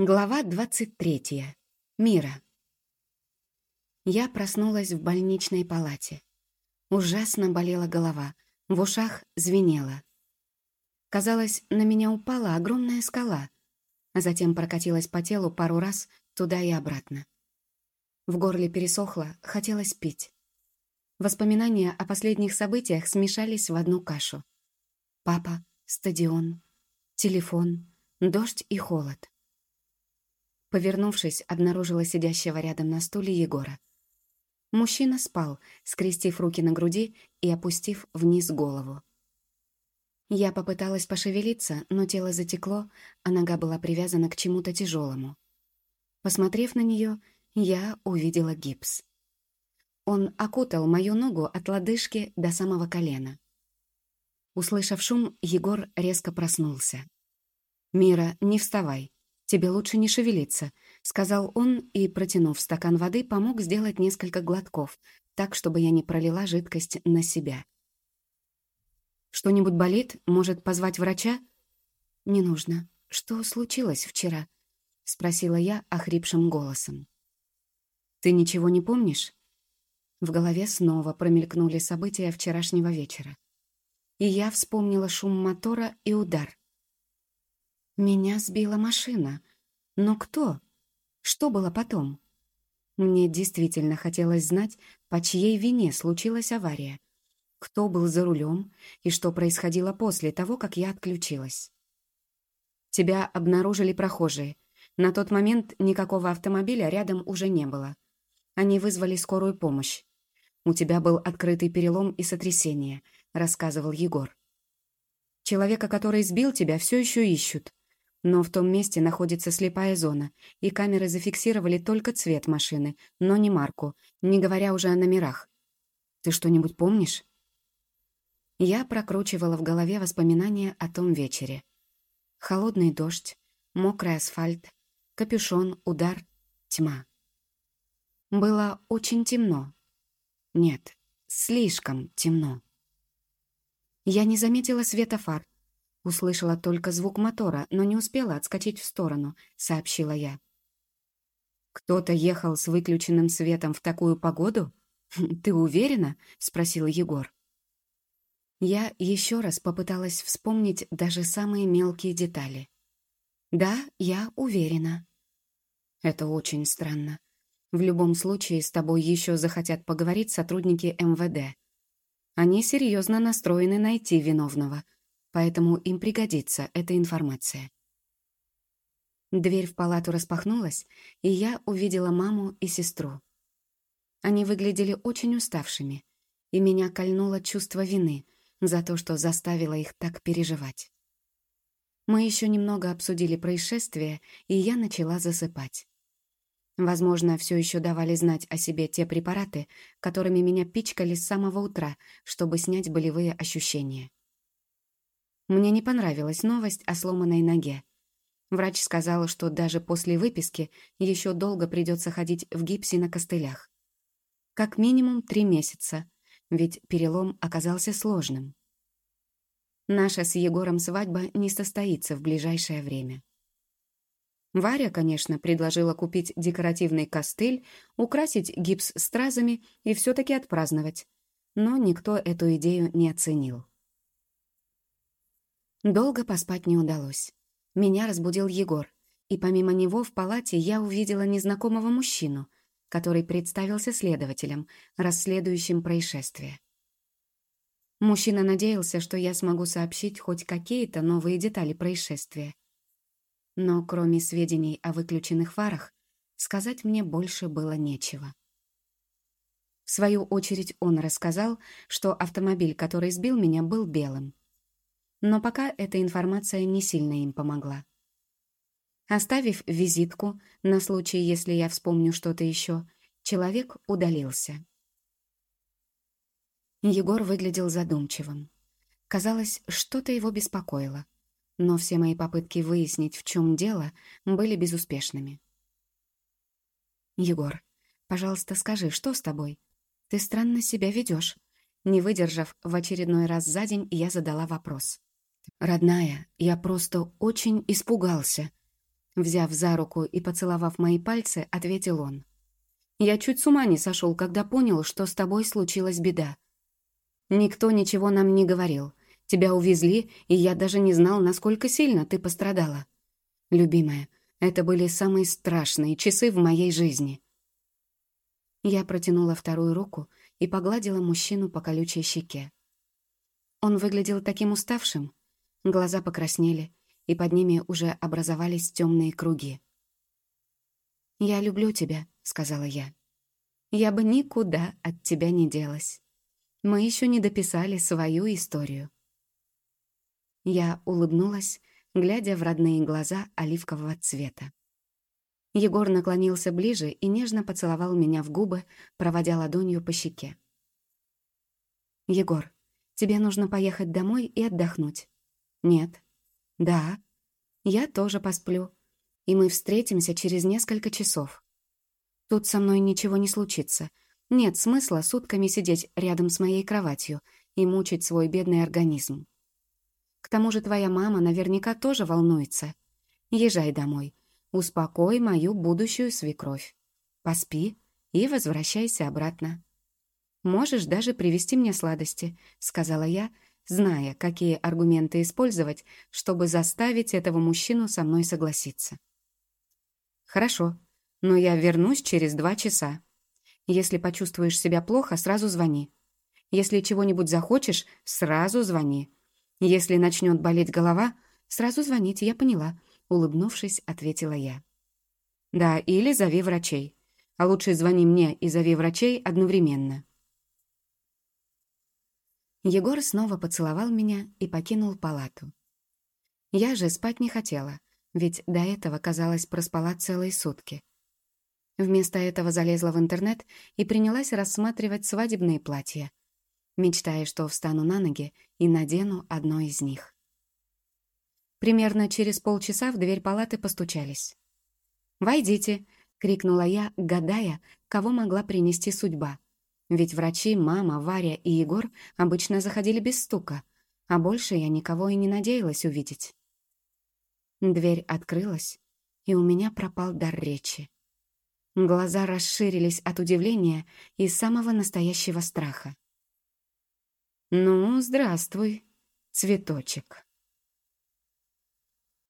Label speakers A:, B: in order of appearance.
A: Глава 23. Мира. Я проснулась в больничной палате. Ужасно болела голова, в ушах звенело. Казалось, на меня упала огромная скала, а затем прокатилась по телу пару раз туда и обратно. В горле пересохло, хотелось пить. Воспоминания о последних событиях смешались в одну кашу. Папа, стадион, телефон, дождь и холод. Повернувшись, обнаружила сидящего рядом на стуле Егора. Мужчина спал, скрестив руки на груди и опустив вниз голову. Я попыталась пошевелиться, но тело затекло, а нога была привязана к чему-то тяжелому. Посмотрев на нее, я увидела гипс. Он окутал мою ногу от лодыжки до самого колена. Услышав шум, Егор резко проснулся. «Мира, не вставай. «Тебе лучше не шевелиться», — сказал он и, протянув стакан воды, помог сделать несколько глотков, так, чтобы я не пролила жидкость на себя. «Что-нибудь болит? Может, позвать врача?» «Не нужно. Что случилось вчера?» — спросила я охрипшим голосом. «Ты ничего не помнишь?» В голове снова промелькнули события вчерашнего вечера. И я вспомнила шум мотора и удар. Меня сбила машина. Но кто? Что было потом? Мне действительно хотелось знать, по чьей вине случилась авария. Кто был за рулем и что происходило после того, как я отключилась. Тебя обнаружили прохожие. На тот момент никакого автомобиля рядом уже не было. Они вызвали скорую помощь. «У тебя был открытый перелом и сотрясение», — рассказывал Егор. «Человека, который сбил тебя, все еще ищут. Но в том месте находится слепая зона, и камеры зафиксировали только цвет машины, но не марку, не говоря уже о номерах. Ты что-нибудь помнишь? Я прокручивала в голове воспоминания о том вечере. Холодный дождь, мокрый асфальт, капюшон, удар, тьма. Было очень темно. Нет, слишком темно. Я не заметила света фар, Услышала только звук мотора, но не успела отскочить в сторону, сообщила я. «Кто-то ехал с выключенным светом в такую погоду? Ты уверена?» — спросил Егор. Я еще раз попыталась вспомнить даже самые мелкие детали. «Да, я уверена». «Это очень странно. В любом случае, с тобой еще захотят поговорить сотрудники МВД. Они серьезно настроены найти виновного», поэтому им пригодится эта информация. Дверь в палату распахнулась, и я увидела маму и сестру. Они выглядели очень уставшими, и меня кольнуло чувство вины за то, что заставило их так переживать. Мы еще немного обсудили происшествие, и я начала засыпать. Возможно, все еще давали знать о себе те препараты, которыми меня пичкали с самого утра, чтобы снять болевые ощущения. Мне не понравилась новость о сломанной ноге. Врач сказал, что даже после выписки еще долго придется ходить в гипсе на костылях. Как минимум три месяца, ведь перелом оказался сложным. Наша с Егором свадьба не состоится в ближайшее время. Варя, конечно, предложила купить декоративный костыль, украсить гипс стразами и все-таки отпраздновать. Но никто эту идею не оценил. Долго поспать не удалось. Меня разбудил Егор, и помимо него в палате я увидела незнакомого мужчину, который представился следователем, расследующим происшествие. Мужчина надеялся, что я смогу сообщить хоть какие-то новые детали происшествия. Но кроме сведений о выключенных фарах, сказать мне больше было нечего. В свою очередь он рассказал, что автомобиль, который сбил меня, был белым. Но пока эта информация не сильно им помогла. Оставив визитку на случай, если я вспомню что-то еще, человек удалился. Егор выглядел задумчивым. Казалось, что-то его беспокоило, но все мои попытки выяснить, в чем дело, были безуспешными. «Егор, пожалуйста, скажи, что с тобой? Ты странно себя ведешь. Не выдержав, в очередной раз за день я задала вопрос. «Родная, я просто очень испугался». Взяв за руку и поцеловав мои пальцы, ответил он. «Я чуть с ума не сошел, когда понял, что с тобой случилась беда. Никто ничего нам не говорил. Тебя увезли, и я даже не знал, насколько сильно ты пострадала. Любимая, это были самые страшные часы в моей жизни». Я протянула вторую руку и погладила мужчину по колючей щеке. Он выглядел таким уставшим. Глаза покраснели, и под ними уже образовались темные круги. «Я люблю тебя», — сказала я. «Я бы никуда от тебя не делась. Мы еще не дописали свою историю». Я улыбнулась, глядя в родные глаза оливкового цвета. Егор наклонился ближе и нежно поцеловал меня в губы, проводя ладонью по щеке. «Егор, тебе нужно поехать домой и отдохнуть». «Нет». «Да». «Я тоже посплю. И мы встретимся через несколько часов. Тут со мной ничего не случится. Нет смысла сутками сидеть рядом с моей кроватью и мучить свой бедный организм. К тому же твоя мама наверняка тоже волнуется. Езжай домой. Успокой мою будущую свекровь. Поспи и возвращайся обратно. Можешь даже привезти мне сладости», — сказала я, зная, какие аргументы использовать, чтобы заставить этого мужчину со мной согласиться. «Хорошо, но я вернусь через два часа. Если почувствуешь себя плохо, сразу звони. Если чего-нибудь захочешь, сразу звони. Если начнет болеть голова, сразу звоните, я поняла», — улыбнувшись, ответила я. «Да, или зови врачей. А лучше звони мне и зови врачей одновременно». Егор снова поцеловал меня и покинул палату. Я же спать не хотела, ведь до этого, казалось, проспала целые сутки. Вместо этого залезла в интернет и принялась рассматривать свадебные платья, мечтая, что встану на ноги и надену одно из них. Примерно через полчаса в дверь палаты постучались. «Войдите!» — крикнула я, гадая, кого могла принести судьба — ведь врачи, мама, Варя и Егор обычно заходили без стука, а больше я никого и не надеялась увидеть. Дверь открылась, и у меня пропал дар речи. Глаза расширились от удивления и самого настоящего страха. «Ну, здравствуй, цветочек».